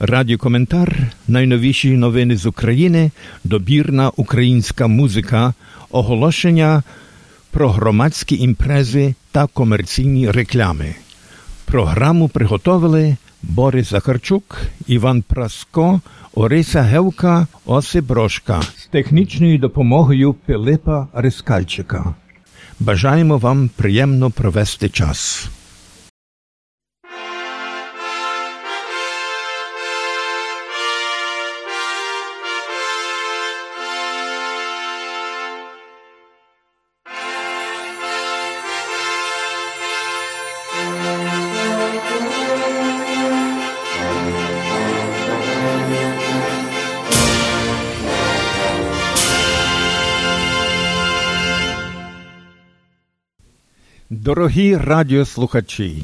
Радіокоментар, найновіші новини з України, добірна українська музика, оголошення про громадські імпрези та комерційні реклами. Програму приготовили Борис Захарчук, Іван Праско, Ориса Гевка, Осип Брошка з технічною допомогою Пилипа Рискальчика. Бажаємо вам приємно провести час. Дорогі радіослухачі,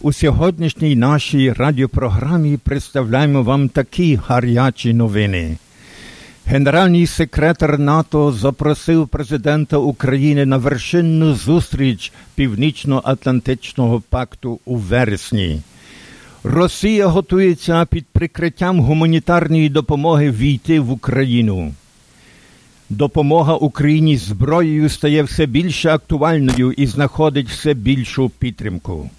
у сьогоднішній нашій радіопрограмі представляємо вам такі гарячі новини. Генеральний секретар НАТО запросив президента України на вершинну зустріч Північно-Атлантичного пакту у вересні. Росія готується під прикриттям гуманітарної допомоги війти в Україну. Допомога Україні зброєю стає все більш актуальною і знаходить все більшу підтримку.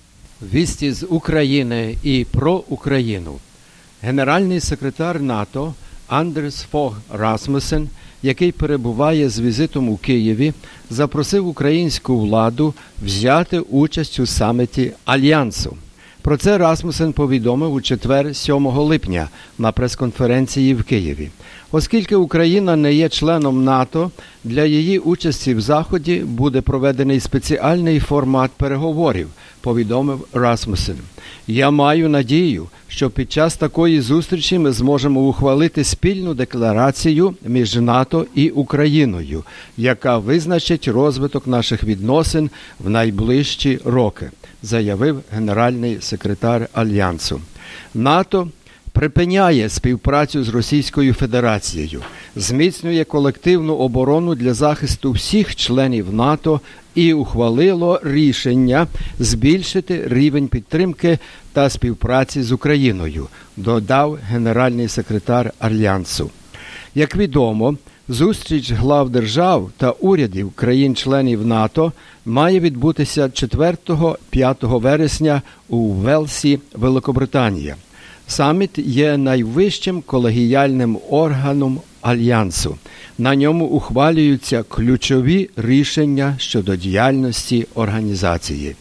Вісті з України і про Україну. Генеральний секретар НАТО Андерс Фог Расмусен, який перебуває з візитом у Києві, запросив українську владу взяти участь у саміті Альянсу. Про це Расмусен повідомив у четвер, 7 липня, на прес-конференції в Києві. Оскільки Україна не є членом НАТО, для її участі в заході буде проведений спеціальний формат переговорів, повідомив Расмусен. Я маю надію, що під час такої зустрічі ми зможемо ухвалити спільну декларацію між НАТО і Україною, яка визначить розвиток наших відносин в найближчі роки, заявив генеральний секретар Альянсу. НАТО припиняє співпрацю з Російською Федерацією, зміцнює колективну оборону для захисту всіх членів НАТО і ухвалило рішення збільшити рівень підтримки та співпраці з Україною, додав генеральний секретар Альянсу. Як відомо, Зустріч глав держав та урядів країн-членів НАТО має відбутися 4-5 вересня у Велсі, Великобританія. Саміт є найвищим колегіальним органом альянсу. На ньому ухвалюються ключові рішення щодо діяльності організації.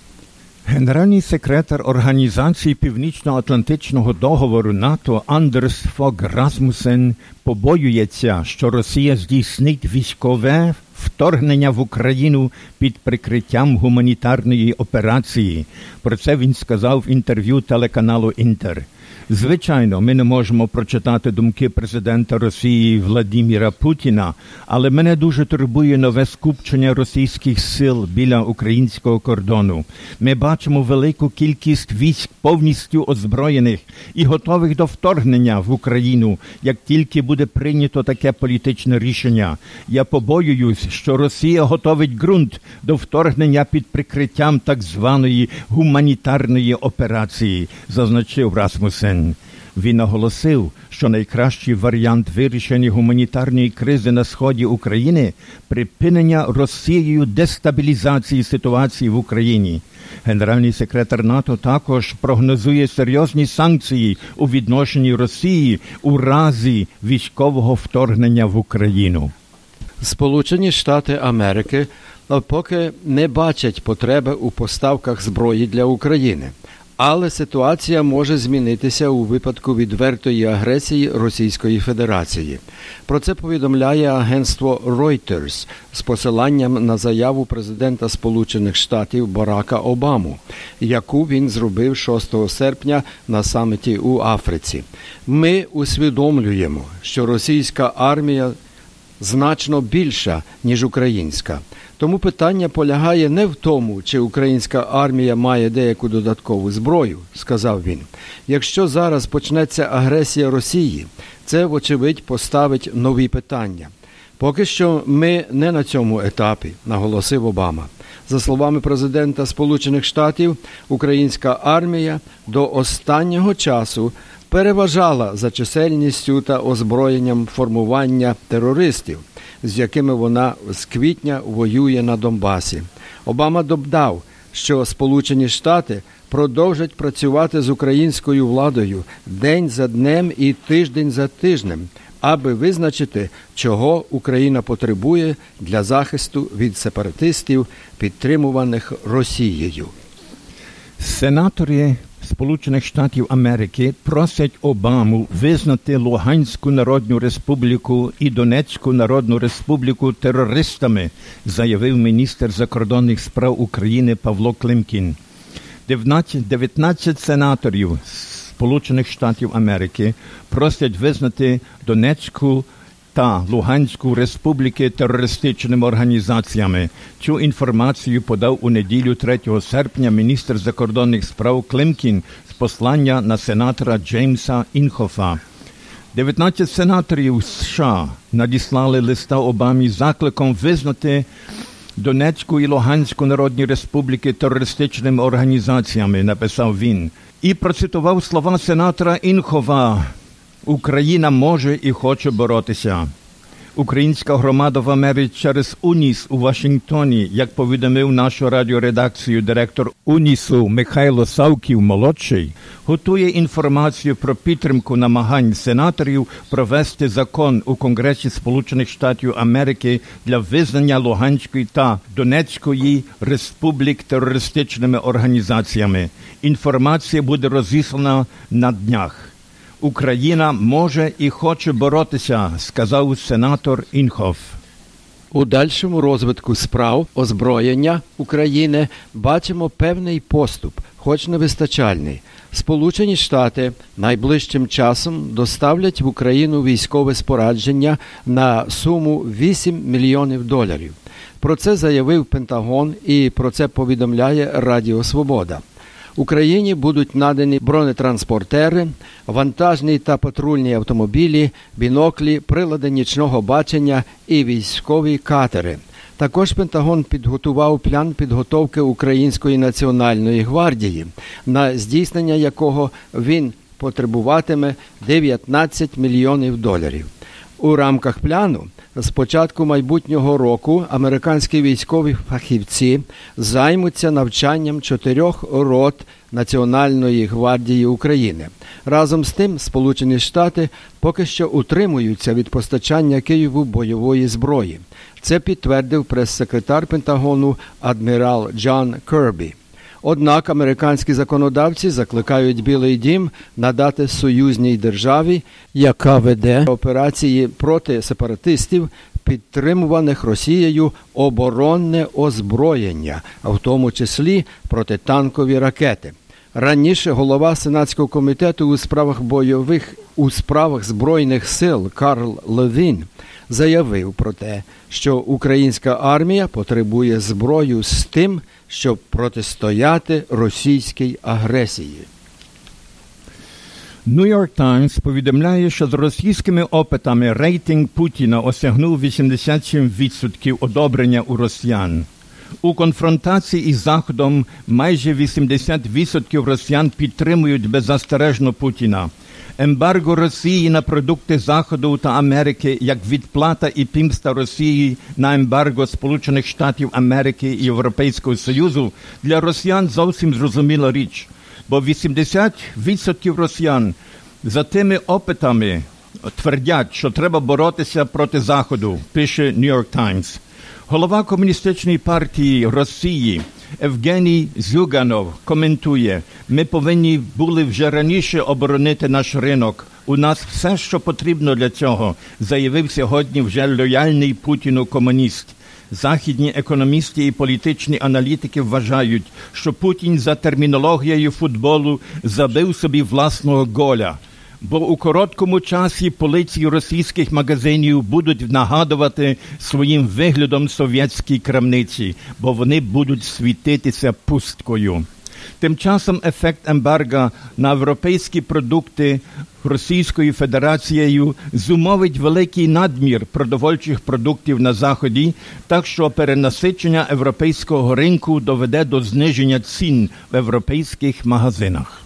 Генеральний секретар Організації Північно-Атлантичного договору НАТО Андерс Фог Расмусен побоюється, що Росія здійснить військове вторгнення в Україну під прикриттям гуманітарної операції. Про це він сказав в інтерв'ю телеканалу Інтер. Звичайно, ми не можемо прочитати думки президента Росії Владимира Путіна, але мене дуже турбує нове скупчення російських сил біля українського кордону. Ми бачимо велику кількість військ повністю озброєних і готових до вторгнення в Україну, як тільки буде прийнято таке політичне рішення. Я побоююсь, що Росія готовить ґрунт до вторгнення під прикриттям так званої гуманітарної операції, зазначив Расмусен. Він наголосив, що найкращий варіант вирішення гуманітарної кризи на сході України припинення Росією дестабілізації ситуації в Україні. Генеральний секретар НАТО також прогнозує серйозні санкції у відношенні Росії у разі військового вторгнення в Україну. Сполучені Штати Америки поки не бачать потреби у поставках зброї для України Але ситуація може змінитися у випадку відвертої агресії Російської Федерації. Про це повідомляє агентство Reuters з посиланням на заяву президента Сполучених Штатів Барака Обаму, яку він зробив 6 серпня на саміті у Африці. Ми усвідомлюємо, що російська армія значно більша ніж українська. Тому питання полягає не в тому, чи українська армія має деяку додаткову зброю, сказав він. Якщо зараз почнеться агресія Росії, це вочевидь поставить нові питання. Поки що ми не на цьому етапі, наголосив Обама. За словами президента Сполучених Штатів, українська армія до останнього часу переважала за чисельністю та озброєнням формування терористів з якими вона з квітня воює на Донбасі. Обама додав, що Сполучені Штати продовжать працювати з українською владою день за днем і тиждень за тижнем, аби визначити, чого Україна потребує для захисту від сепаратистів, підтримуваних Росією. Сенатори Сполучених Штатів Америки просять Обаму визнати Луганську Народну Республіку і Донецьку Народну Республіку терористами, заявив міністр закордонних справ України Павло Климкін. 19 сенаторів Сполучених Штатів Америки просять визнати Донецьку та Луганську республіки терористичними організаціями. Цю інформацію подав у неділю 3 серпня міністр закордонних справ Климкін з послання на сенатора Джеймса Інхофа. 19 сенаторів США надіслали листа Обамі закликом визнати Донецьку і Луганську народні республіки терористичними організаціями, написав він, і процитував слова сенатора Інхова. Україна може і хоче боротися. Українська громада в Америці через Уніс у Вашингтоні, як повідомив нашу радіоредакцію директор Унісу Михайло Савків молодший, готує інформацію про підтримку намагань сенаторів провести закон у Конгресі Сполучених Штатів Америки для визнання Луганської та Донецької республік терористичними організаціями. Інформація буде розіслана на днях. Україна може і хоче боротися, сказав сенатор Інхоф. У дальшому розвитку справ озброєння України бачимо певний поступ, хоч не вистачальний. Сполучені Штати найближчим часом доставлять в Україну військове спорадження на суму 8 мільйонів доларів. Про це заявив Пентагон і про це повідомляє Радіо Свобода. Україні будуть надані бронетранспортери, вантажні та патрульні автомобілі, біноклі, прилади нічного бачення і військові катери. Також Пентагон підготував план підготовки Української національної гвардії, на здійснення якого він потребуватиме 19 мільйонів доларів. У рамках плану з початку майбутнього року американські військові фахівці займуться навчанням чотирьох рот Національної гвардії України. Разом з тим, Сполучені Штати поки що утримуються від постачання Києву бойової зброї. Це підтвердив прес-секретар Пентагону адмірал Джон Кербі. Однак американські законодавці закликають Білий Дім надати союзній державі, яка веде операції проти сепаратистів, підтримуваних Росією оборонне озброєння, а в тому числі протитанкові ракети. Раніше голова Сенатського комітету у справах бойових у справах збройних сил Карл Левін заявив про те, що українська армія потребує зброю з тим, щоб протистояти російській агресії. York Times повідомляє, що з російськими опитами рейтинг Путіна осягнув 87% одобрення у росіян. У конфронтації із Заходом майже 80% росіян підтримують беззастережно Путіна. Ембарго Росії на продукти Заходу та Америки як відплата і пімста Росії на ембарго Сполучених Штатів Америки і Європейського Союзу для росіян зовсім зрозуміла річ, бо 80% росіян за тими опитами твердять, що треба боротися проти Заходу, пише New York Times. Голова комуністичної партії Росії Евгеній Зюганов коментує: ми повинні були вже раніше оборонити наш ринок. У нас все, що потрібно для цього, заявив сьогодні вже лояльний Путіну комуніст. Західні економісти і політичні аналітики вважають, що Путін за термінологією футболу забив собі власного голя. Бо у короткому часі полиці російських магазинів будуть нагадувати своїм виглядом совєтській крамниці, бо вони будуть світитися пусткою. Тим часом ефект ембарга на європейські продукти Російською Федерацією зумовить великий надмір продовольчих продуктів на заході, так що перенасичення європейського ринку доведе до зниження цін в європейських магазинах.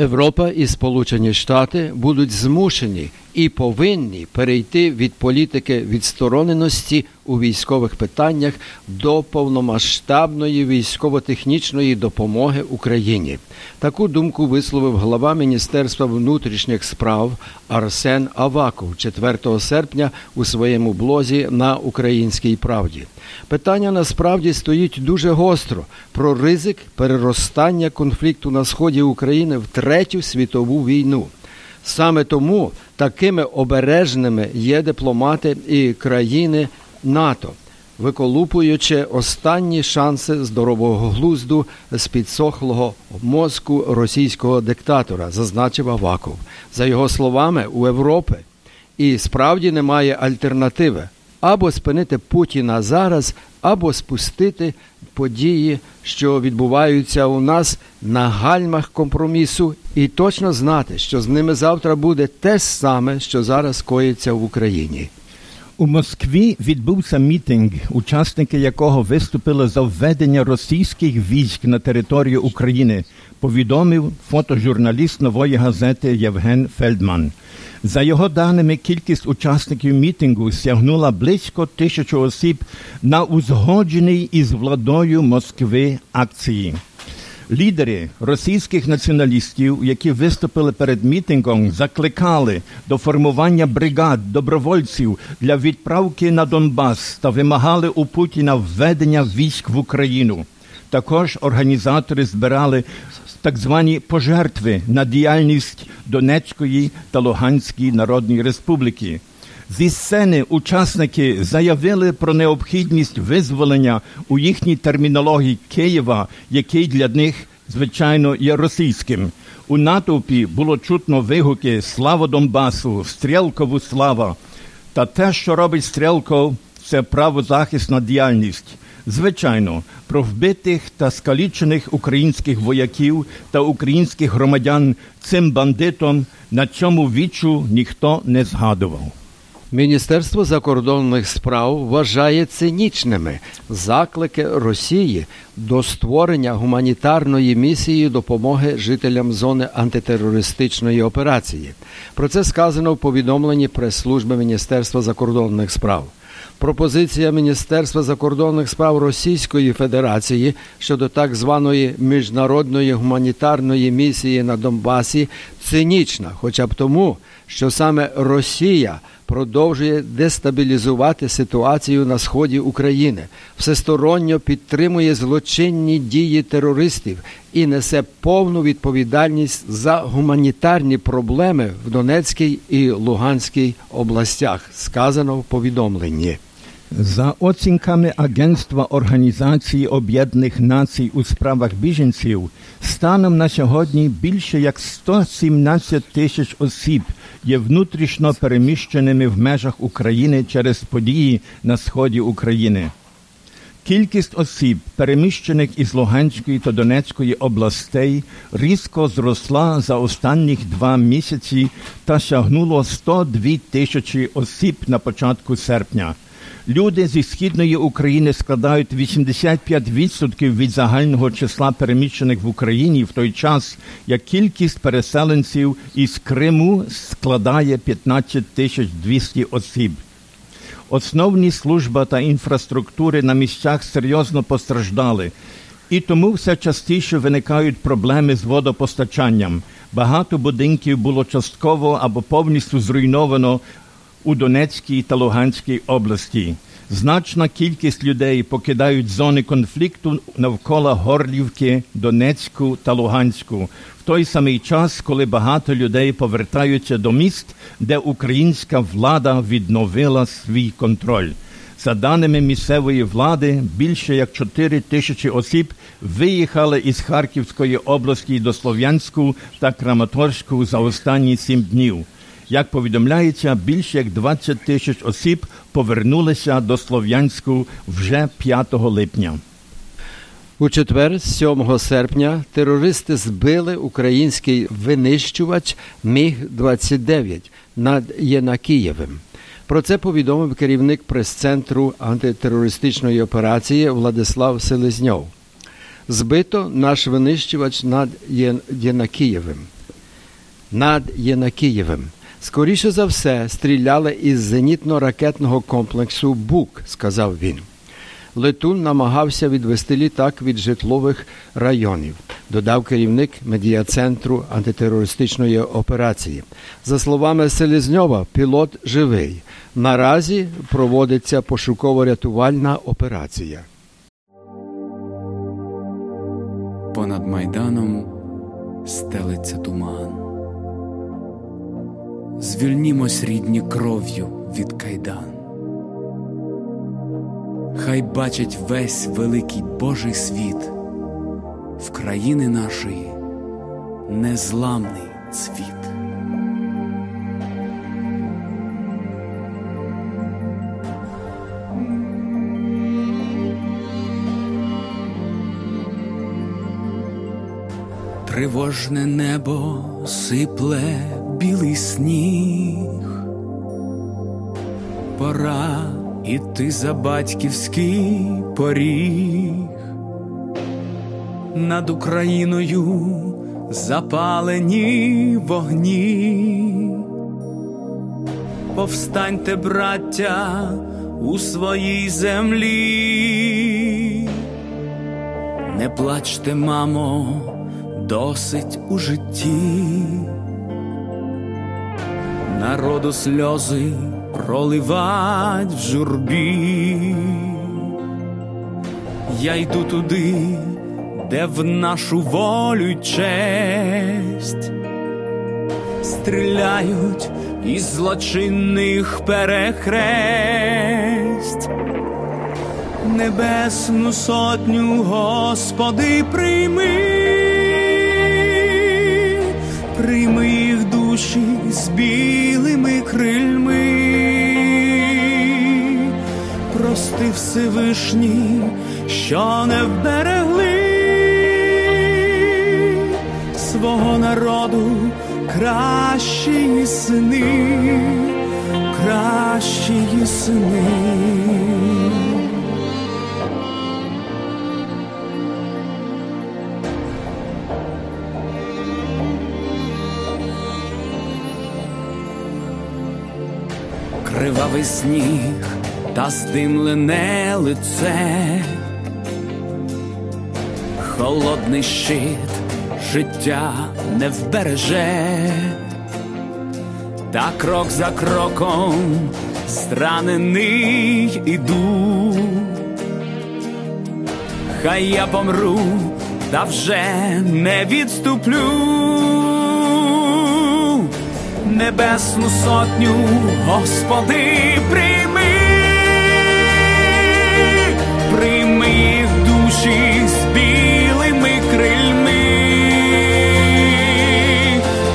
Європа і Сполучені Штати будуть змушені і повинні перейти від політики відстороненості у військових питаннях до повномасштабної військово-технічної допомоги Україні. Таку думку висловив глава Міністерства внутрішніх справ Арсен Аваков 4 серпня у своєму блозі на Українській правді. Питання насправді стоїть дуже гостро про ризик переростання конфлікту на сході України в третю світову війну. Саме тому такими обережними є дипломати і країни НАТО, виколупуючи останні шанси здорового глузду з підсохлого мозку російського диктатора, зазначив Аваков. За його словами, у Європи і справді немає альтернативи або спинити Путіна зараз, або спустити події, що відбуваються у нас на гальмах компромісу, і точно знати, що з ними завтра буде те саме, що зараз коїться в Україні. У Москві відбувся мітинг, учасники якого виступили за введення російських військ на територію України, повідомив фотожурналіст нової газети Євген Фельдман. За його даними, кількість учасників мітингу сягнула близько тисячі осіб на узгодженій із владою Москви акції. Лідери російських націоналістів, які виступили перед мітингом, закликали до формування бригад добровольців для відправки на Донбас та вимагали у Путіна введення військ в Україну. Також організатори збирали так звані пожертви на діяльність Донецької та Луганської Народної Республіки. Зі сцени учасники заявили про необхідність визволення у їхній термінології Києва, який для них, звичайно, є російським. У натовпі було чутно вигуки Слава Донбасу, Стрілкову слава. Та те, що робить Стрілков, це правозахисна діяльність. Звичайно, про вбитих та скалічених українських вояків та українських громадян цим бандитом на цьому вічу ніхто не згадував. Міністерство закордонних справ вважає цинічними заклики Росії до створення гуманітарної місії допомоги жителям зони антитерористичної операції. Про це сказано в повідомленні прес-служби Міністерства закордонних справ. Пропозиція Міністерства закордонних справ Російської Федерації щодо так званої міжнародної гуманітарної місії на Донбасі цинічна, хоча б тому, що саме Росія продовжує дестабілізувати ситуацію на сході України, всесторонньо підтримує злочинні дії терористів і несе повну відповідальність за гуманітарні проблеми в Донецькій і Луганській областях, сказано в повідомленні. За оцінками Агентства Організації Об'єднаних Націй у справах біженців, станом на сьогодні більше як 117 тисяч осіб є внутрішньо переміщеними в межах України через події на сході України. Кількість осіб, переміщених із Луганської та Донецької областей, різко зросла за останніх два місяці та сягнуло 102 тисячі осіб на початку серпня. Люди зі східної України складають 85% від загального числа переміщених в Україні в той час, як кількість переселенців із Криму складає 15 тисяч 200 осіб. Основні служба та інфраструктури на місцях серйозно постраждали, і тому все частіше виникають проблеми з водопостачанням. Багато будинків було частково або повністю зруйновано у Донецькій та Луганській області. Значна кількість людей покидають зони конфлікту навколо Горлівки, Донецьку та Луганську в той самий час, коли багато людей повертаються до міст, де українська влада відновила свій контроль. За даними місцевої влади, більше як 4 тисячі осіб виїхали із Харківської області до Слов'янську та Краматорську за останні сім днів. Як повідомляється, більше як 20 тисяч осіб повернулися до Слов'янську вже 5 липня. У четвер, 7 серпня, терористи збили український винищувач Міг-29 над Єнакієвим. Про це повідомив керівник прес-центру антитерористичної операції Владислав Селезньов. Збито наш винищувач над Єнакієвим. Над Єнакієвим. Скоріше за все, стріляли із зенітно-ракетного комплексу Бук, сказав він. Летун намагався відвести літак від житлових районів, додав керівник медіа-центру антитерористичної операції. За словами Селезньова, пілот живий. Наразі проводиться пошуково-рятувальна операція. Понад майданом стелиться туман. Звільнімось рідні кров'ю від кайдан. Хай бачить весь великий Божий світ в країни нашої незламний цвіт. Тривожне небо сипле білий сніг, пора іти за батьківський поріг, над Україною запалені вогні, повстаньте, браття, у своїй землі, не плачте, мамо, досить у житті. Народу сльози проливать в журбі. Я йду туди, де в нашу волю честь стріляють із злочинних перехресть. Небесну сотню, Господи, прийми, прийми душі з білими крильми, прости Всевишній, що не вберегли свого народу кращі сини, кращі сини. Кривавий сніг та здимлене лице, холодний щит життя не вбереже, та крок за кроком зранений іду, хай я помру, та вже не відступлю небесну сотню, Господи, прийми, прийми їх душі з білими крильми,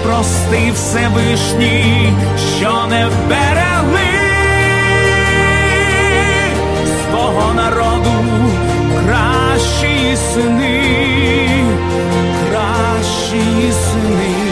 прости Всевишній, що не вберегли свого народу. Кращі сини, кращі сини.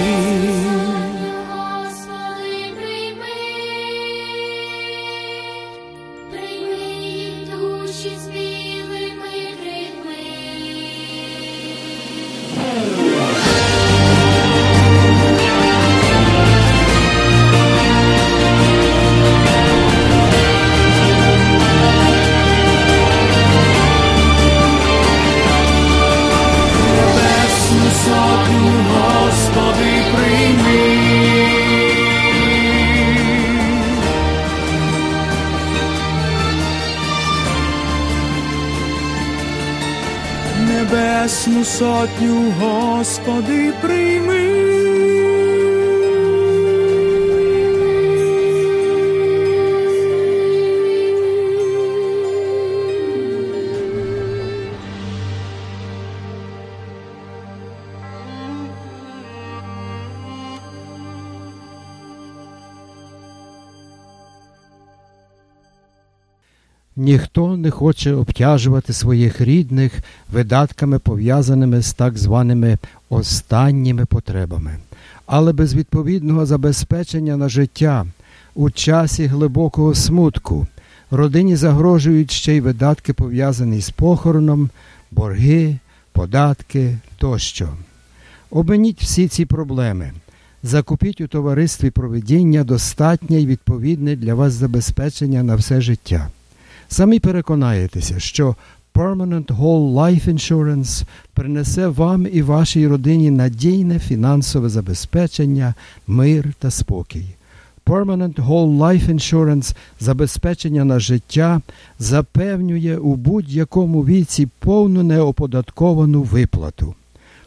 Хоче обтяжувати своїх рідних видатками, пов'язаними з так званими останніми потребами, але без відповідного забезпечення на життя у часі глибокого смутку родині загрожують ще й видатки, пов'язані з похороном, борги, податки тощо. Обминіть всі ці проблеми. Закупіть у товаристві проведіння достатнє і відповідне для вас забезпечення на все життя. Самі переконаєтеся, що Permanent Whole Life Insurance принесе вам і вашій родині надійне фінансове забезпечення, мир та спокій. Permanent Whole Life Insurance забезпечення на життя запевнює у будь-якому віці повну неоподатковану виплату.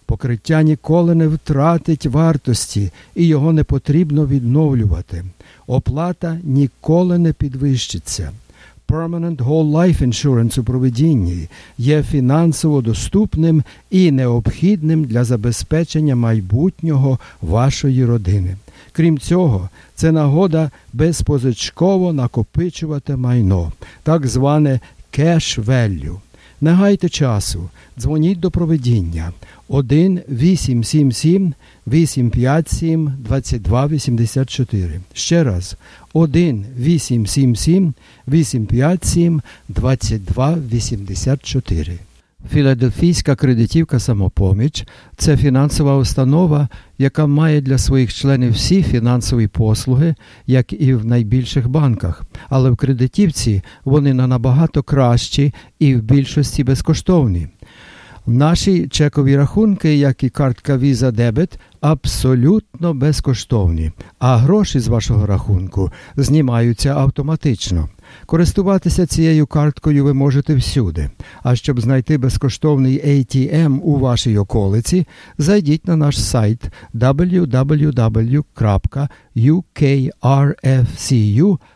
Покриття ніколи не втратить вартості і його не потрібно відновлювати. Оплата ніколи не підвищиться. Permanent Whole Life Insurance у проведінні є фінансово доступним і необхідним для забезпечення майбутнього вашої родини. Крім цього, це нагода безпозичково накопичувати майно, так зване cash value. Не гайте часу, дзвоніть до проведіння 1 877 857 2284. Ще раз 1 877 857 2284. Філадельфійська кредитівка самопоміч це фінансова установа, яка має для своїх членів всі фінансові послуги, як і в найбільших банках. Але в кредитівці вони на набагато кращі і в більшості безкоштовні. Наші чекові рахунки, як і картка Visa Debit, абсолютно безкоштовні, а гроші з вашого рахунку знімаються автоматично. Користуватися цією карткою ви можете всюди. А щоб знайти безкоштовний ATM у вашій околиці, зайдіть на наш сайт www.ukrfcu.com.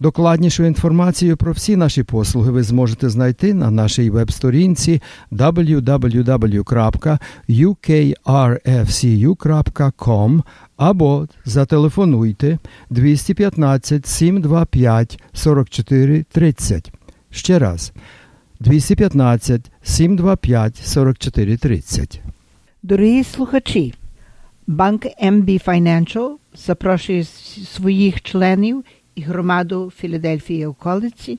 Докладнішу інформацію про всі наші послуги ви зможете знайти на нашій веб-сторінці www.ukrfcu.com або зателефонуйте 215 725 44 30. Ще раз 215 725 44 30. Дорогі слухачі, банк MB Financial запрошує своїх членів і громаду Філадельфії околиці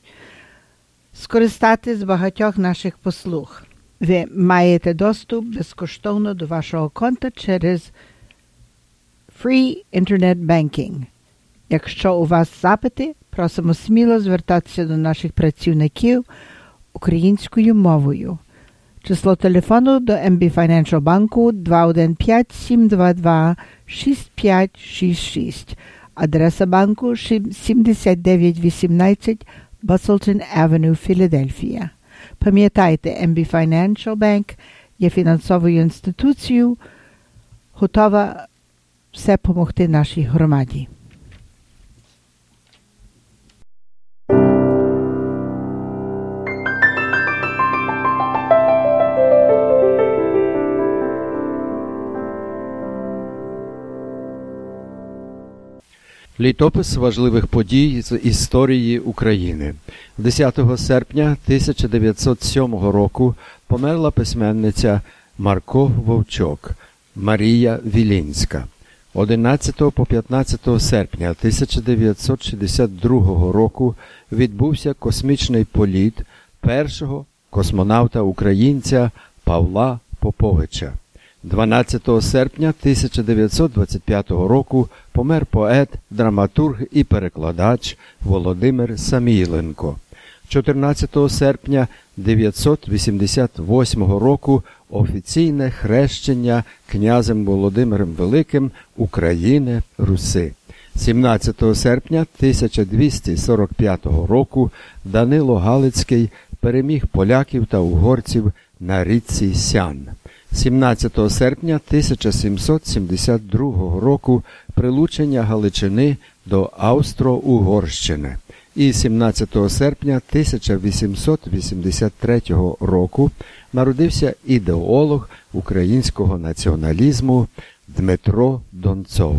скористати з багатьох наших послуг. Ви маєте доступ безкоштовно до вашого конта через Free Internet Banking. Якщо у вас запити, просимо сміло звертатися до наших працівників українською мовою. Число телефону до MB Financial банку 215 722 6566. Адреса банку 7918 Busselton Авеню, Філадельфія. Пам'ятайте, MB Financial Bank є фінансовою інституцією, готова все допомогти нашій громаді. Літопис важливих подій з історії України. 10 серпня 1907 року померла письменниця Марко Вовчок Марія Вілінська. 11 по 15 серпня 1962 року відбувся космічний політ першого космонавта українця Павла Поповича. 12 серпня 1925 року помер поет, драматург і перекладач Володимир Саміленко. 14 серпня 988 року офіційне хрещення князем Володимиром Великим України Руси. 17 серпня 1245 року Данило Галицький переміг поляків та угорців на річці Сян. 17 серпня 1772 року прилучення Галичини до Австро-Угорщини. І 17 серпня 1883 року народився ідеолог українського націоналізму Дмитро Донцов.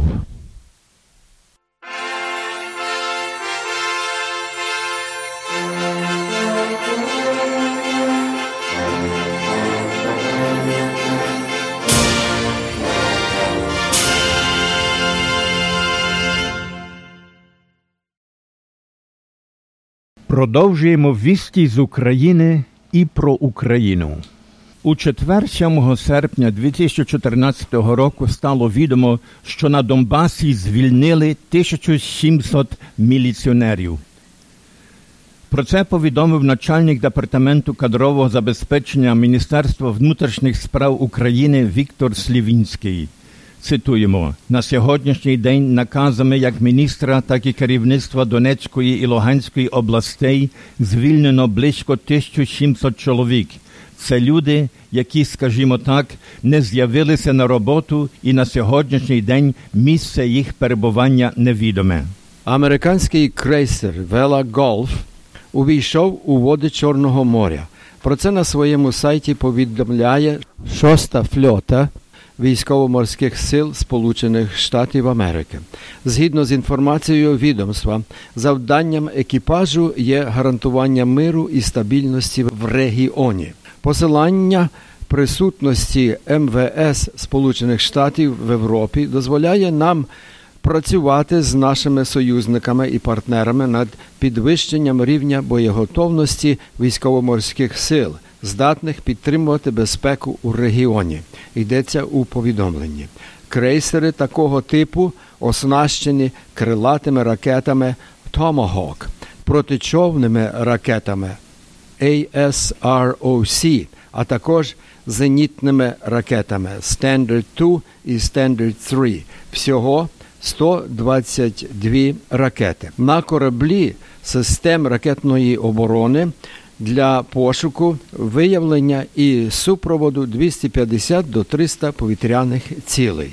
Продовжуємо вісті з України і про Україну. У четвер, 7 серпня 2014 року стало відомо, що на Донбасі звільнили 1700 міліціонерів. Про це повідомив начальник департаменту кадрового забезпечення Міністерства внутрішніх справ України Віктор Слівінський. Цитуємо на сьогоднішній день наказами як міністра, так і керівництва Донецької і Луганської областей звільнено близько 1700 чоловік. Це люди, які, скажімо так, не з'явилися на роботу, і на сьогоднішній день місце їх перебування невідоме. Американський крейсер Вела Голф увійшов у води Чорного моря. Про це на своєму сайті повідомляє шоста фльота військово-морських сил Сполучених Штатів Америки. Згідно з інформацією відомства, завданням екіпажу є гарантування миру і стабільності в регіоні. Посилання присутності МВС Сполучених Штатів в Європі дозволяє нам працювати з нашими союзниками і партнерами над підвищенням рівня боєготовності військово-морських сил, здатних підтримувати безпеку у регіоні. Йдеться у повідомленні. Крейсери такого типу оснащені крилатими ракетами Tomahawk, протичовними ракетами ASROC, а також зенітними ракетами Standard 2 і Standard 3. Всього 122 ракети. На кораблі систем ракетної оборони для пошуку, виявлення і супроводу 250 до 300 повітряних цілей.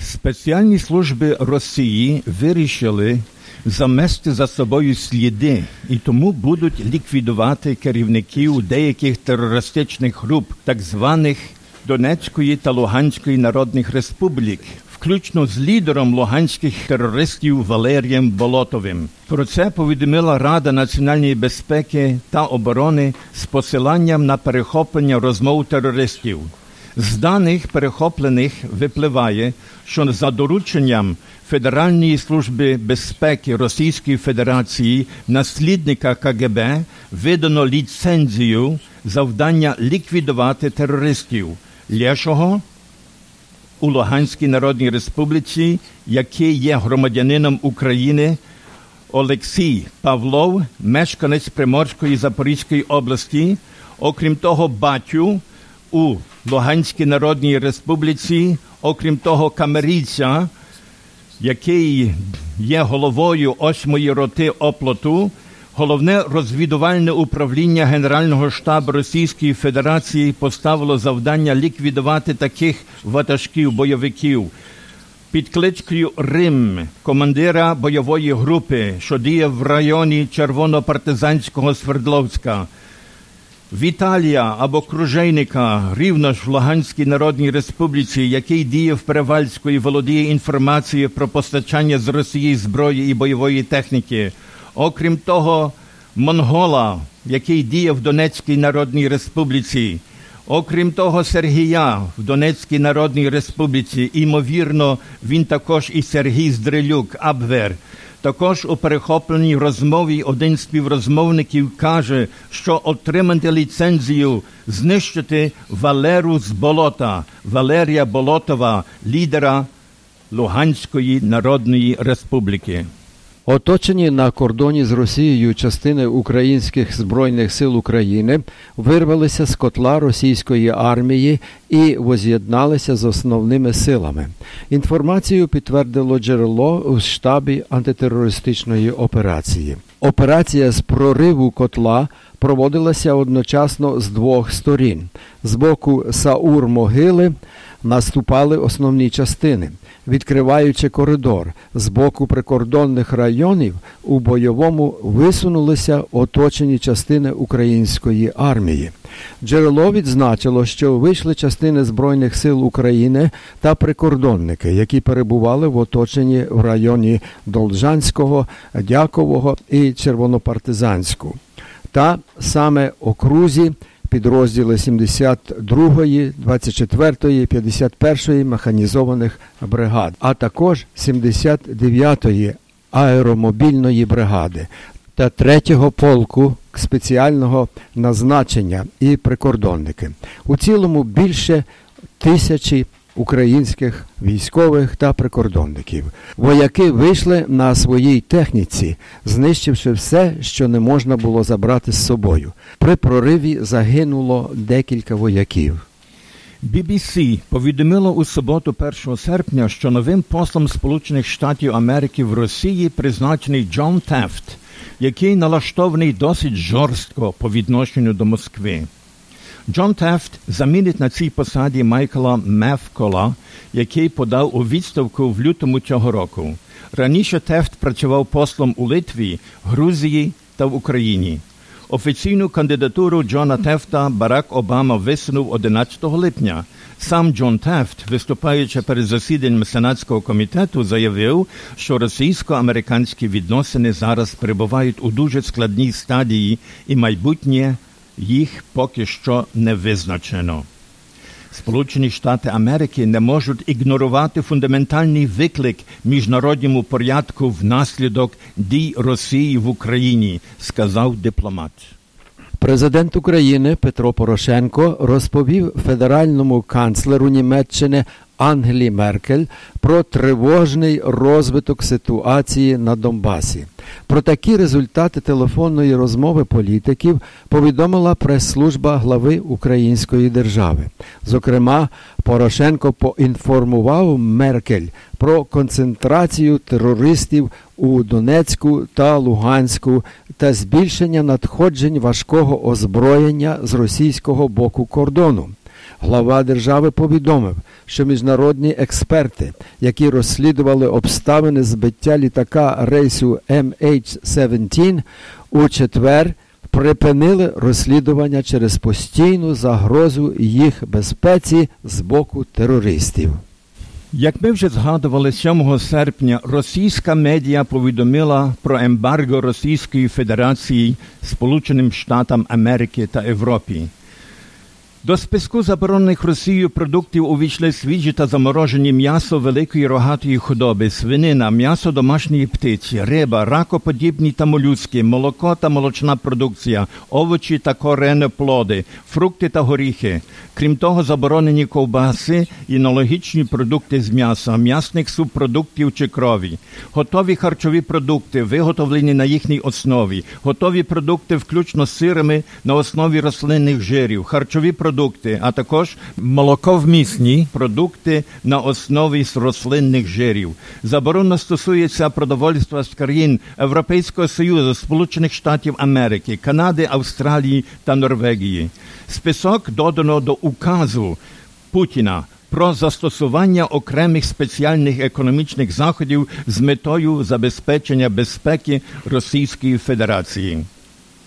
Спеціальні служби Росії вирішили замести за собою сліди і тому будуть ліквідувати керівників деяких терористичних груп, так званих Донецької та Луганської народних республік, включно з лідером луганських терористів Валерієм Болотовим. Про це повідомила Рада національної безпеки та оборони з посиланням на перехоплення розмов терористів. З даних перехоплених випливає, що за дорученням Федеральної служби безпеки Російської Федерації наслідника КГБ видано ліцензію завдання ліквідувати терористів Лєшого у Луганській Народній Республіці, який є громадянином України. Олексій Павлов, мешканець Приморської Запорізької області, окрім того, батю у Луганській Народній Республіці, окрім того, камерійця, який є головою осьмої роти оплоту, головне розвідувальне управління Генерального штабу Російської Федерації поставило завдання ліквідувати таких ватажків бойовиків. Під кличкою Рим, командира бойової групи, що діє в районі Червонопартизанського Свердловська, Віталія або кружейника рівно ж в Луганській Народній Республіці, який діє в Перевальську і володіє інформацією про постачання з Росії зброї і бойової техніки. Окрім того, Монгола, який діє в Донецькій Народній Республіці. Окрім того, Сергія в Донецькій Народній Республіці, імовірно, він також і Сергій Здрилюк, Абвер. Також у перехопленій розмові один з співрозмовників каже, що отримати ліцензію знищити Валеру з болота, Валерія Болотова, лідера Луганської Народної Республіки. Оточені на кордоні з Росією частини українських збройних сил України вирвалися з котла російської армії і воз'єдналися з основними силами. Інформацію підтвердило джерело у штабі антитерористичної операції. Операція з прориву котла проводилася одночасно з двох сторін. З боку Саур могили наступали основні частини, відкриваючи коридор. З боку прикордонних районів у бойовому висунулися оточені частини української армії. Джерело відзначило, що вийшли частини Збройних сил України та прикордонники, які перебували в оточенні в районі Должанського, Дякового і Червонопартизанську. Та саме окрузі підрозділи 72-ї, 24-ї, 51-ї механізованих бригад, а також 79-ї аеромобільної бригади та 3-го полку спеціального назначення і прикордонники. У цілому більше тисячі українських військових та прикордонників. Вояки вийшли на своїй техніці, знищивши все, що не можна було забрати з собою. При прориві загинуло декілька вояків. BBC повідомило у суботу 1 серпня, що новим послом Сполучених Штатів Америки в Росії призначений Джон Тефт, який налаштований досить жорстко по відношенню до Москви. Джон Тефт замінить на цій посаді Майкла Мевкола, який подав у відставку в лютому цього року. Раніше Тефт працював послом у Литві, Грузії та в Україні. Офіційну кандидатуру Джона Тефта Барак Обама висунув 11 липня. Сам Джон Тефт, виступаючи перед засіданням Сенатського комітету, заявив, що російсько-американські відносини зараз перебувають у дуже складній стадії, і майбутнє їх поки що не визначено. Сполучені Штати Америки не можуть ігнорувати фундаментальний виклик міжнародному порядку внаслідок дій Росії в Україні, сказав дипломат. Президент України Петро Порошенко розповів федеральному канцлеру Німеччини Ангелі Меркель про тривожний розвиток ситуації на Донбасі. Про такі результати телефонної розмови політиків повідомила прес-служба глави Української держави. Зокрема, Порошенко поінформував Меркель про концентрацію терористів у Донецьку та Луганську та збільшення надходжень важкого озброєння з російського боку кордону. Глава держави повідомив, що міжнародні експерти, які розслідували обставини збиття літака рейсу MH17, у четвер припинили розслідування через постійну загрозу їх безпеці з боку терористів. Як ми вже згадували 7 серпня, російська медіа повідомила про ембарго Російської Федерації Сполученим Штатам Америки та Європі. До списку заборонених Росією продуктів увійшли свіжі та заморожені м'ясо великої рогатої худоби, свинина, м'ясо домашньої птиці, риба, ракоподібні та молюски, молоко та молочна продукція, овочі та коренеплоди, фрукти та горіхи. Крім того, заборонені ковбаси і аналогічні продукти з м'яса, м'ясних субпродуктів чи крові, готові харчові продукти, виготовлені на їхній основі, готові продукти, включно з сирами на основі рослинних жирів, харчові продукти, а також молоковмісні продукти на основі рослинних жирів. Заборона стосується продовольства з країн Європейського Союзу, Сполучених Штатів Америки, Канади, Австралії та Норвегії. Список додано до указу Путіна про застосування окремих спеціальних економічних заходів з метою забезпечення безпеки Російської Федерації.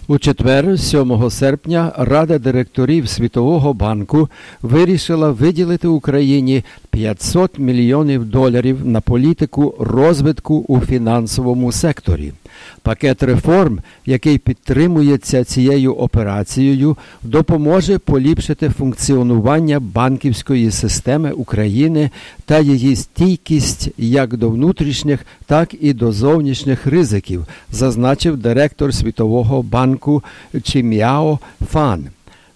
У четвер, 7 серпня, Рада директорів Світового банку вирішила виділити Україні 500 мільйонів доларів на політику розвитку у фінансовому секторі. Пакет реформ, який підтримується цією операцією, допоможе поліпшити функціонування банківської системи України та її стійкість як до внутрішніх, так і до зовнішніх ризиків, зазначив директор Світового банку Чім'яо Фан.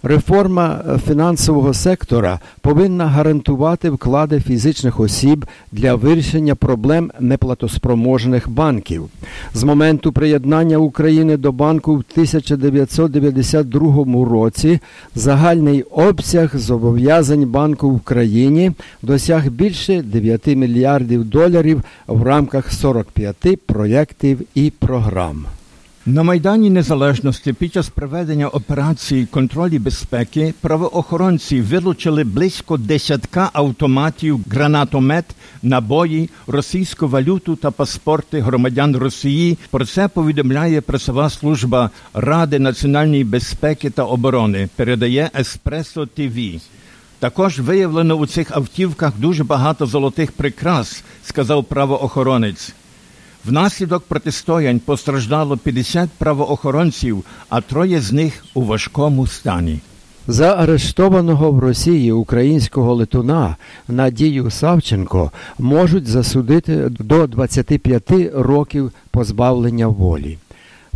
Реформа е, фінансового сектора повинна гарантувати вклади фізичних осіб для вирішення проблем неплатоспроможних банків. З моменту приєднання України до банку в 1992 році загальний обсяг зобов'язань банку в країні досяг більше 9 мільярдів доларів в рамках 45 проєктів і програм. На Майдані Незалежності під час проведення операції контролі безпеки правоохоронці вилучили близько десятка автоматів, гранатомет, набої, російську валюту та паспорти громадян Росії. Про це повідомляє пресова служба Ради національної безпеки та оборони. Передає Еспресо ТВ. Також виявлено у цих автівках дуже багато золотих прикрас, сказав правоохоронець. Внаслідок протистоянь постраждало 50 правоохоронців, а троє з них у важкому стані. За арештованого в Росії українського летуна Надію Савченко можуть засудити до 25 років позбавлення волі.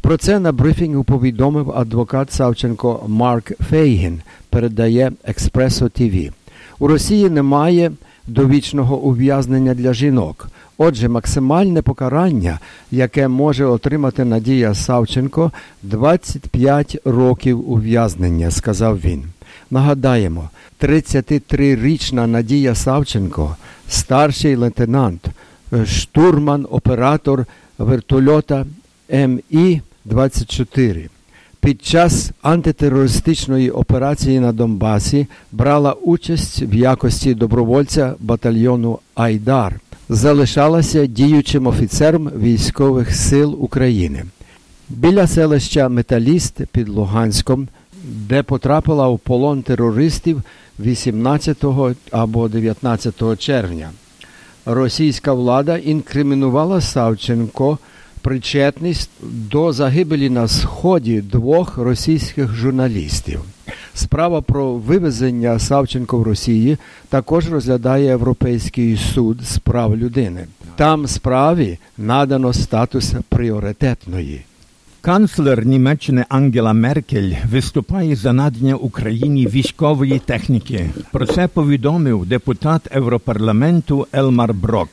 Про це на брифінгу повідомив адвокат Савченко Марк Фейгін, передає Експресо ТВ. У Росії немає довічного ув'язнення для жінок. Отже, максимальне покарання, яке може отримати Надія Савченко, 25 років ув'язнення, сказав він. Нагадаємо, 33-річна Надія Савченко, старший лейтенант, штурман, оператор вертольота МІ-24. Під час антитерористичної операції на Донбасі брала участь в якості добровольця батальйону Айдар залишалася діючим офіцером військових сил України. Біля селища Металіст під Луганськом, де потрапила в полон терористів 18 або 19 червня. Російська влада інкримінувала Савченко причетність до загибелі на сході двох російських журналістів. Справа про вивезення Савченко в Росії також розглядає Європейський суд з прав людини. Там справі надано статус пріоритетної. Канцлер Німеччини Ангела Меркель виступає за надання Україні військової техніки. Про це повідомив депутат Європарламенту Елмар Брок.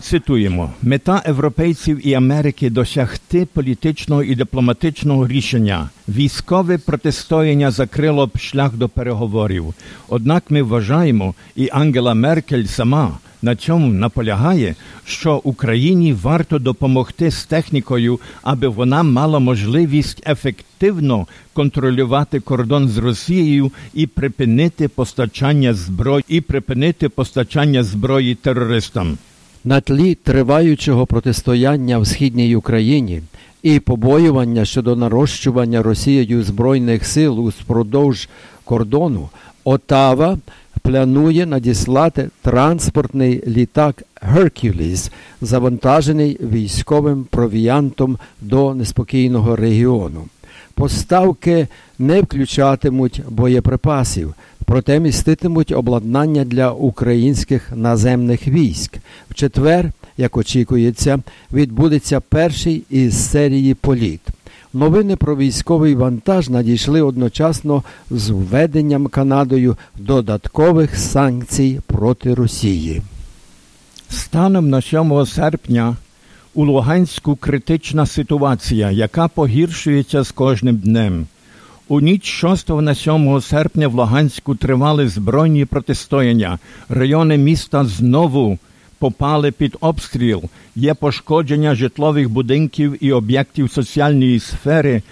Цитуємо: мета європейців і Америки досягти політичного і дипломатичного рішення. Військове протистояння закрило б шлях до переговорів. Однак ми вважаємо, і Ангела Меркель сама на цьому наполягає, що Україні варто допомогти з технікою, аби вона мала можливість ефективно контролювати кордон з Росією і припинити постачання зброї і припинити постачання зброї терористам. На тлі триваючого протистояння в східній Україні і побоювання щодо нарощування Росією збройних сил упродовж кордону, Отава планує надіслати транспортний літак Hercules, завантажений військовим провіантом до неспокійного регіону. Поставки не включатимуть боєприпасів, проте міститимуть обладнання для українських наземних військ. В четвер, як очікується, відбудеться перший із серії політ. Новини про військовий вантаж надійшли одночасно з введенням Канадою додаткових санкцій проти Росії. Станом на 7 серпня у Луганську критична ситуація, яка погіршується з кожним днем. У ніч 6 на 7 серпня в Луганську тривали збройні протистояння. Райони міста знову попали під обстріл. Є пошкодження житлових будинків і об'єктів соціальної сфери.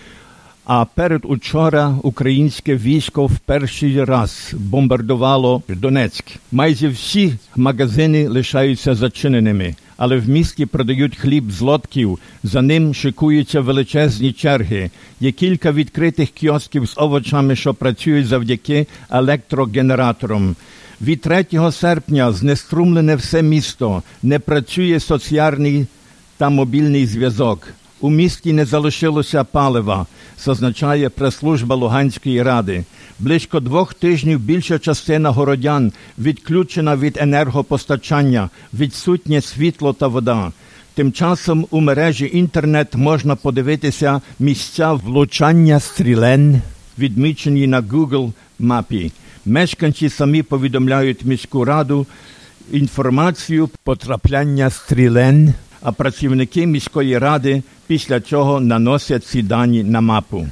А перед учора українське військо в перший раз бомбардувало Донецьк. Майже всі магазини лишаються зачиненими, але в місті продають хліб з лотків. За ним шикуються величезні черги. Є кілька відкритих кіосків з овочами, що працюють завдяки електрогенераторам. Від 3 серпня знеструмлене все місто, не працює соціальний та мобільний зв'язок. У місті не залишилося палива, зазначає прес-служба Луганської ради. Близько двох тижнів більша частина городян відключена від енергопостачання, відсутнє світло та вода. Тим часом у мережі інтернет можна подивитися місця влучання стрілен, відмічені на Google мапі. Мешканці самі повідомляють міську раду інформацію потрапляння стрілен, а працівники міської ради після цього наносять ці дані на мапу.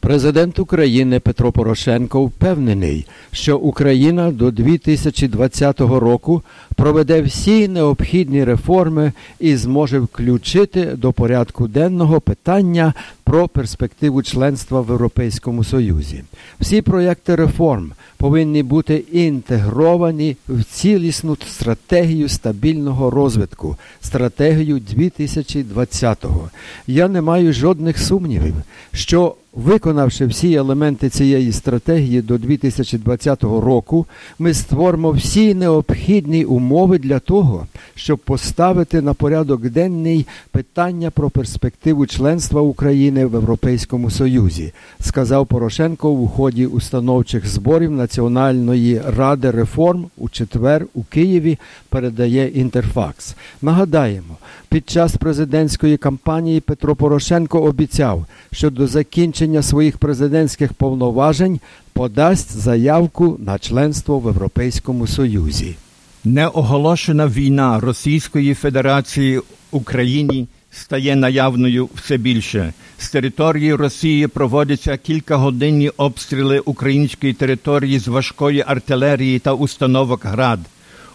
Президент України Петро Порошенко впевнений, що Україна до 2020 року проведе всі необхідні реформи і зможе включити до порядку денного питання про перспективу членства в Європейському Союзі. Всі проєкти реформ повинні бути інтегровані в цілісну стратегію стабільного розвитку, стратегію 2020-го. Я не маю жодних сумнівів, що Виконавши всі елементи цієї стратегії до 2020 року, ми створимо всі необхідні умови для того, щоб поставити на порядок денний питання про перспективу членства України в Європейському Союзі, сказав Порошенко у ході установчих зборів Національної ради реформ у четвер у Києві. Передає Інтерфакс. Нагадаємо, під час президентської кампанії Петро Порошенко обіцяв, що до закінчення своїх президентських повноважень подасть заявку на членство в Європейському Союзі. Неоголошена війна Російської Федерації Україні стає наявною все більше. З території Росії проводяться кількагодинні обстріли української території з важкої артилерії та установок ГРАД.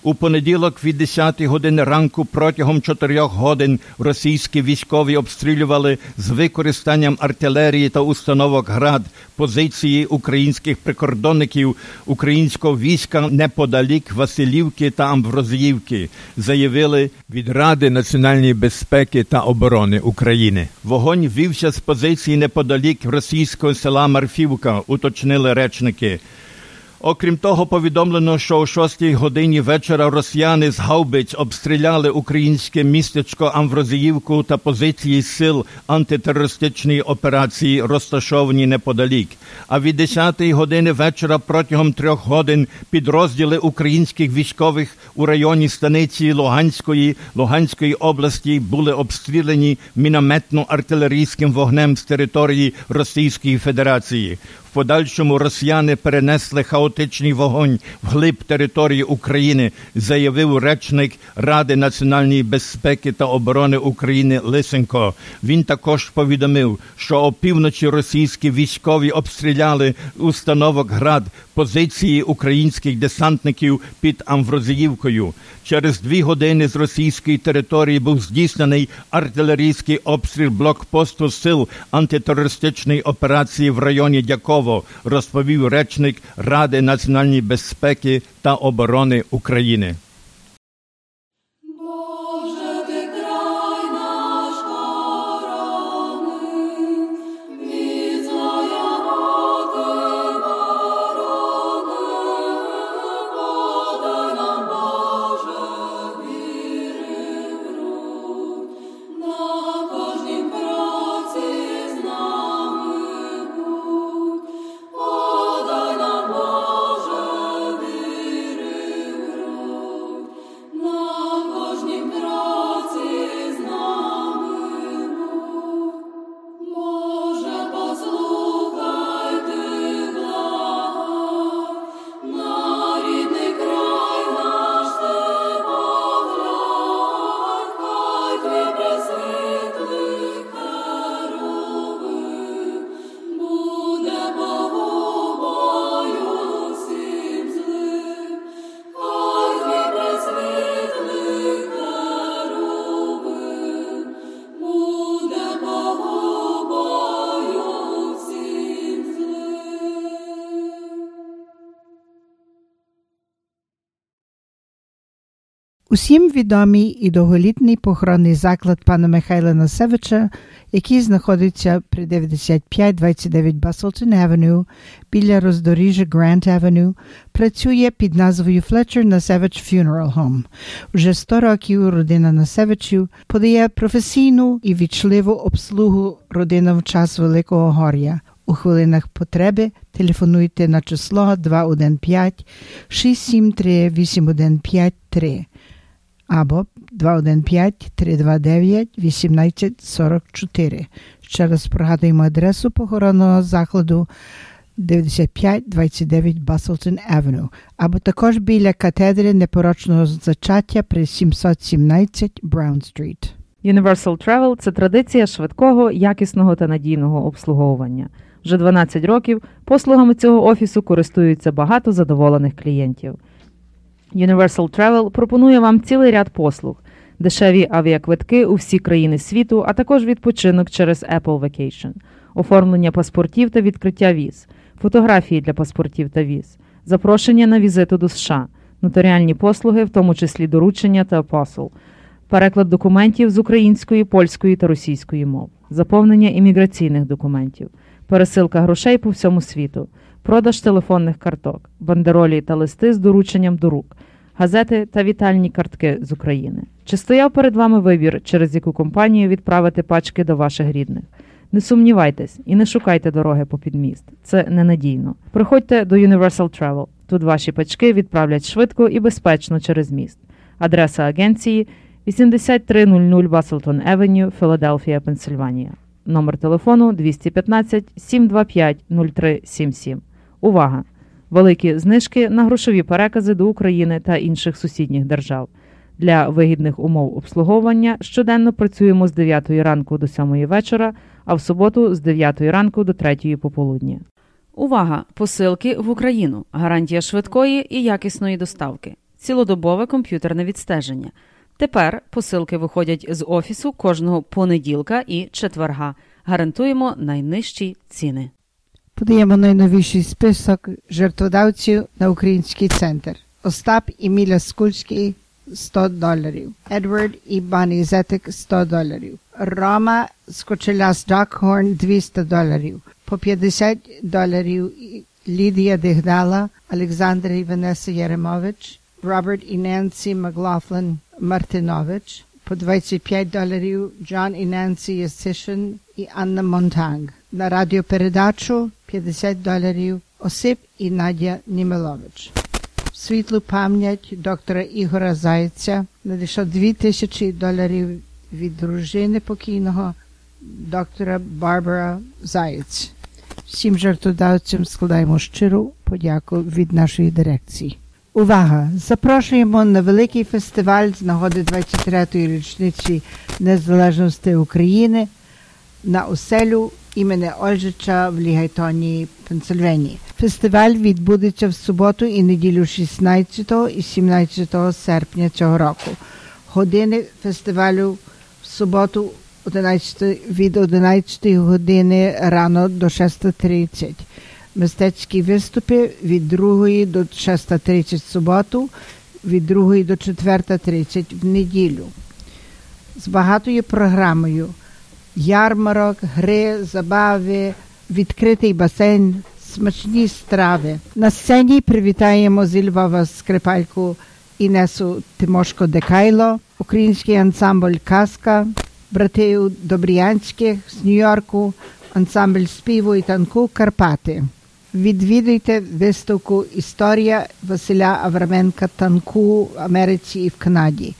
У понеділок від 10 години ранку протягом 4 годин російські військові обстрілювали з використанням артилерії та установок ГРАД позиції українських прикордонників українського війська неподалік Василівки та Амврозіївки, заявили від Ради національної безпеки та оборони України. Вогонь вівся з позиції неподалік російського села Марфівка, уточнили речники. Окрім того, повідомлено, що о 6 годині вечора росіяни з гаубиць обстріляли українське містечко Амврозіївку та позиції сил антитерористичної операції, розташовані неподалік. А від 10 години вечора протягом трьох годин підрозділи українських військових у районі станиці Луганської Луганської області були обстріляні мінометно-артилерійським вогнем з території Російської Федерації подальшому росіяни перенесли хаотичний вогонь вглиб території України, заявив речник Ради національної безпеки та оборони України Лисенко. Він також повідомив, що опівночі російські військові обстріляли установок град позиції українських десантників під Амврозіївкою. Через дві години з російської території був здійснений артилерійський обстріл блокпосту сил антитерористичної операції в районі Дяково, розповів речник Ради національної безпеки та оборони України. Усім відомий і довголітний похоронний заклад пана Михайла Насевича, який знаходиться при 9529 Баслтон Авеню біля роздоріжжя Грант Авеню, працює під назвою Fletcher Насевич Funeral Home. Вже 100 років родина Насевичів подає професійну і вічливу обслугу родинам в час Великого Горя. У хвилинах потреби телефонуйте на число 215 673 8153 або 215 329 1844. Ще раз пригадуємо адресу похоронного закладу 9529 Баслтон Авеню, або також біля катедри непорочного зачаття при 717 Браун Стріт. Universal Travel – це традиція швидкого, якісного та надійного обслуговування. Вже 12 років послугами цього офісу користуються багато задоволених клієнтів. Universal Travel пропонує вам цілий ряд послуг, дешеві авіаквитки у всі країни світу, а також відпочинок через Apple Vacation, оформлення паспортів та відкриття віз, фотографії для паспортів та віз, запрошення на візиту до США, нотаріальні послуги, в тому числі доручення та апосл, переклад документів з української, польської та російської мов, заповнення імміграційних документів, пересилка грошей по всьому світу, продаж телефонних карток, бандеролі та листи з дорученням до рук, газети та вітальні картки з України. Чи стояв перед вами вибір, через яку компанію відправити пачки до ваших рідних? Не сумнівайтесь і не шукайте дороги по підміст. Це ненадійно. Приходьте до Universal Travel. Тут ваші пачки відправлять швидко і безпечно через міст. Адреса агенції 8300 Баслтон Евеню, Філадельфія, Пенсильванія. Номер телефону 215 725 0377. Увага! Великі знижки на грошові перекази до України та інших сусідніх держав. Для вигідних умов обслуговування щоденно працюємо з 9 ранку до 7 вечора, а в суботу з 9 ранку до 3 пополудні. Увага! Посилки в Україну. Гарантія швидкої і якісної доставки. Цілодобове комп'ютерне відстеження. Тепер посилки виходять з офісу кожного понеділка і четверга. Гарантуємо найнижчі ціни. Подаємо найновіший список жертводавців на український центр. Остап і Міля Скульський 100 доларів. Едвард і Бані Зетик 100 доларів. Рома Скочеляс Джакхорн 200 доларів. По 50 доларів Лідія Дигдала, Олександр і Венеса Яремович, Роберт і Ненсі Маглафлин Мартинович. По 25 доларів Джон і Ненсі Єсишин і Анна Монтанг. На радіопередачу 50 доларів Осип і Надя Німелович. Світлу пам'ять доктора Ігора Зайця надійшло 2 тисячі доларів від дружини покійного доктора Барбара Заєць. Всім жартодавцям складаємо щиру подяку від нашої дирекції. Увага! Запрошуємо на великий фестиваль з нагоди 23-ї річниці Незалежності України на оселю імені Ольжича в Лігайтоні, Пенсильванії. Фестиваль відбудеться в суботу і неділю 16 і 17 серпня цього року. Години фестивалю в суботу 11, від 11 години рано до 6.30. Мистецькі виступи від 2 до 6.30 в суботу, від 2 до 4.30 в неділю. З багатою програмою ярмарок, гри, забави, відкритий басейн, смачні страви. На сцені привітаємо зі Львова скрипальку Інесу Тимошко Декайло, український ансамбль Казка, братів Добріянських з Нью-Йорку, ансамбль співу і танку Карпати. Відвідуйте виставку Історія Василя Авраменка танку в Америці і в Канаді.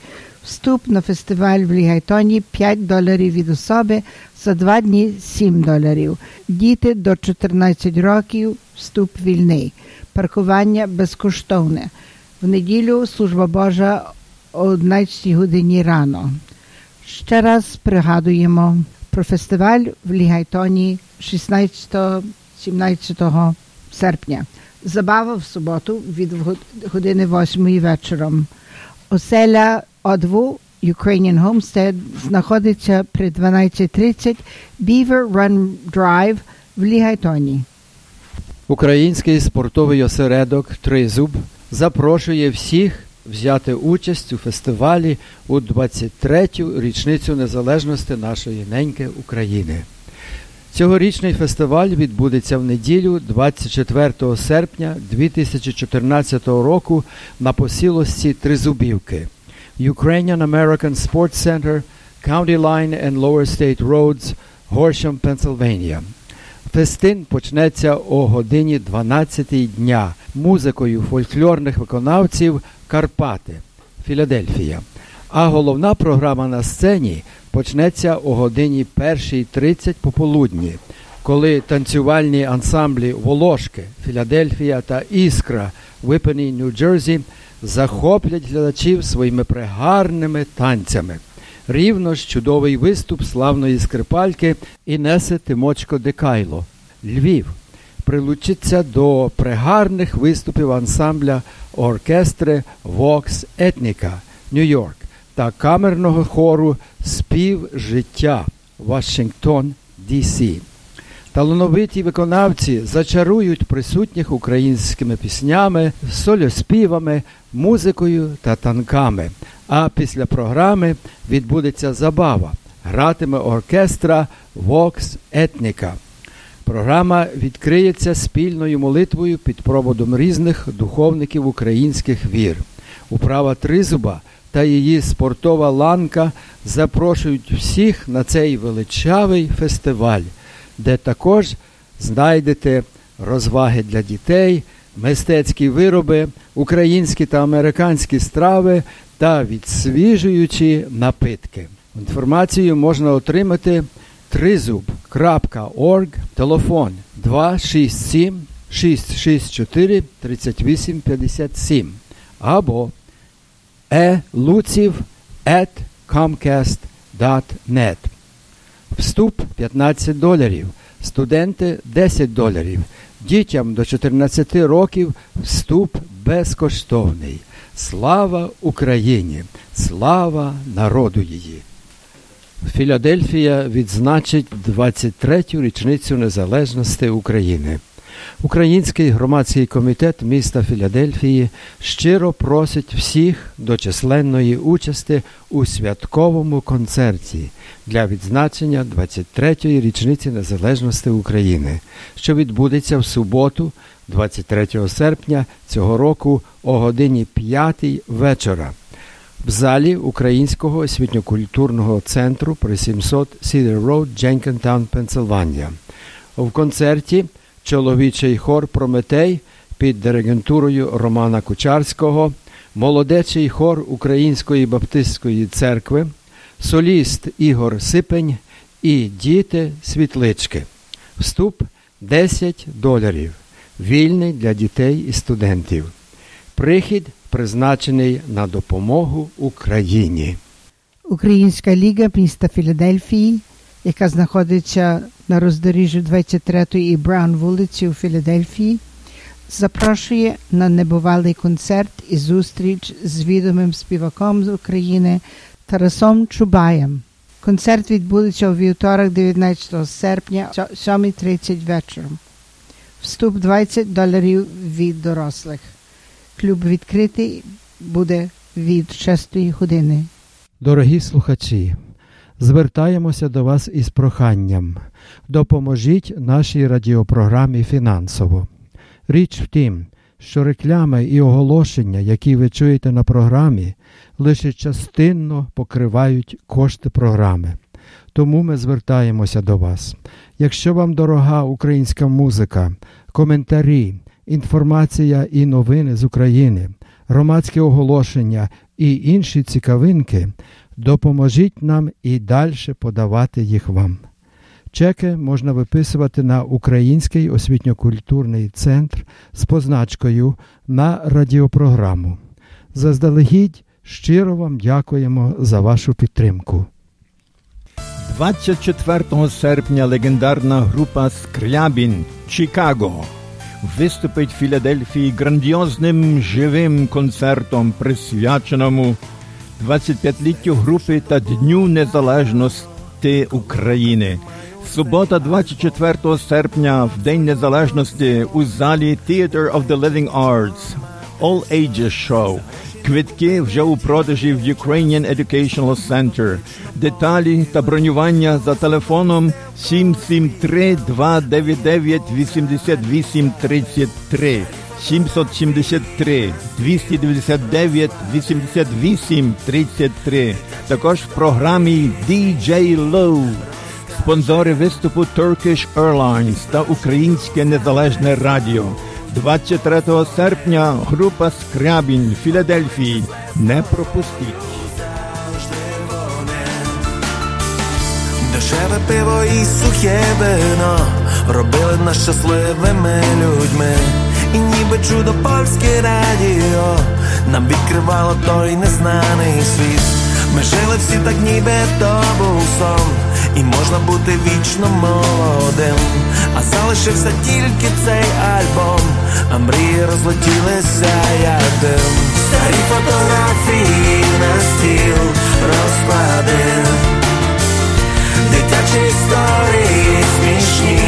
Вступ на фестиваль в Лігайтоні 5 доларів від особи, за два дні 7 доларів. Діти до 14 років вступ вільний. Паркування безкоштовне. В неділю служба Божа о 11 годині рано. Ще раз пригадуємо про фестиваль в Лігайтоні 16-17 серпня. Забава в суботу від години 8 вечором. Оселя Одву Ukrainian Homestead знаходиться при 12.30 Beaver Run Drive в Лігайтоні. Український спортовий осередок Тризуб запрошує всіх взяти участь у фестивалі у 23-ю річницю незалежності нашої неньки України. Цьогорічний фестиваль відбудеться в неділю 24 серпня 2014 року на посілості Тризубівки. Ukrainian American Sports Center, County Line and Lower State Roads, Horsham, Pennsylvania. Фестин почнеться о годині 12 дня музикою фольклорних виконавців Карпати, Філадельфія. А головна програма на сцені почнеться о годині 1.30 пополудні, коли танцювальні ансамблі Волошки, Філадельфія та Іскра Випені, Нью-Джерсі захоплять глядачів своїми пригарними танцями. Рівно ж чудовий виступ славної скрипальки Інеси Тимочко Декайло. Львів прилучиться до пригарних виступів ансамбля оркестри Vox Ethnica Нью-Йорк та камерного хору Спів життя Вашингтон, DC. Талановиті виконавці зачарують присутніх українськими піснями, сольоспівами, музикою та танками. А після програми відбудеться забава. Гратиме оркестра Vox Ethnica. Програма відкриється спільною молитвою під проводом різних духовників українських вір. Управа Тризуба та її спортова ланка запрошують всіх на цей величавий фестиваль, де також знайдете розваги для дітей, мистецькі вироби, українські та американські страви та відсвіжуючі напитки. Інформацію можна отримати тризуб.орг, телефон 267 664 3857 або eluciv at comcast.net. Вступ 15 доларів, студенти 10 доларів. Дітям до 14 років вступ безкоштовний. Слава Україні! Слава народу її! Філадельфія відзначить 23-ю річницю незалежності України. Український громадський комітет міста Філадельфії щиро просить всіх до численної участі у святковому концерті для відзначення 23-ї річниці незалежності України, що відбудеться в суботу, 23 серпня цього року о годині 5 вечора в залі Українського освітньо-культурного центру при 700 Cedar Road, Jenkintown, Пенсильванія. В концерті чоловічий хор Прометей під диригентурою Романа Кучарського, молодечий хор Української Баптистської церкви, соліст Ігор Сипень і діти світлички. Вступ 10 доларів. Вільний для дітей і студентів. Прихід призначений на допомогу Україні. Українська ліга міста Філадельфії, яка знаходиться на роздоріжжі 23 і Браун вулиці у Філадельфії, запрошує на небувалий концерт і зустріч з відомим співаком з України Тарасом Чубаєм. Концерт відбудеться у вівторок, 19 серпня, о 7.30 вечором. Вступ 20 доларів від дорослих. Клуб відкритий буде від 6 години. Дорогі слухачі, звертаємося до вас із проханням. Допоможіть нашій радіопрограмі фінансово. Річ в тім, що реклами і оголошення, які ви чуєте на програмі, лише частинно покривають кошти програми. Тому ми звертаємося до вас. Якщо вам дорога українська музика, коментарі, інформація і новини з України, громадське оголошення і інші цікавинки, допоможіть нам і далі подавати їх вам. Чеки можна виписувати на Український освітньо-культурний центр з позначкою на радіопрограму. Заздалегідь щиро вам дякуємо за вашу підтримку. 24 серпня легендарна група Скрябін Чикаго виступить в Філадельфії грандіозним живим концертом, присвяченому 25-літтю групи та Дню Незалежності України. Субота, 24 серпня, в День Незалежності у залі Theater of the Living Arts All Ages Show. Квитки вже у продажі в Ukrainian Educational Center. Деталі та бронювання за телефоном 773 299 8833 773 299 88 33. Також в програмі DJ Low. Спонсори виступу Turkish Airlines та Українське Незалежне Радіо. 23 серпня група Скрябін Філадельфії. Не пропустіть. Дешеве пиво і сухе вино робили нас щасливими людьми. І ніби чудо польське радіо нам відкривало той незнаний світ. Ми жили всі так, ніби то був сон, і можна бути вічно молодим. А залишився тільки цей альбом, а мрії розлетілися як дим. Старі фотографії на стіл розклади. Дитячі історії смішні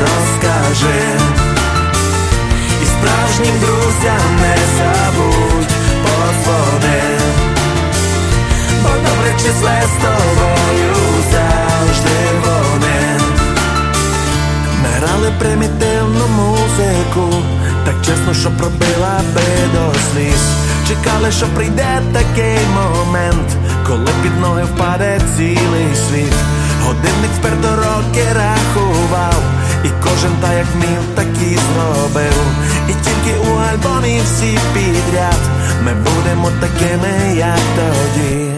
розкажи І справжнім друзям не забудь подзвони. Бо добре числе з тобою завжди вони. Ми грали примітивну музику Так чесно, що пробила би до сліз. Чекали, що прийде такий момент Коли під ноги впаде цілий світ. Годинник вперто роки рахував І кожен та як вмів, так і зробив. І тільки у альбомі всі підряд. Ми будемо такими, як тоді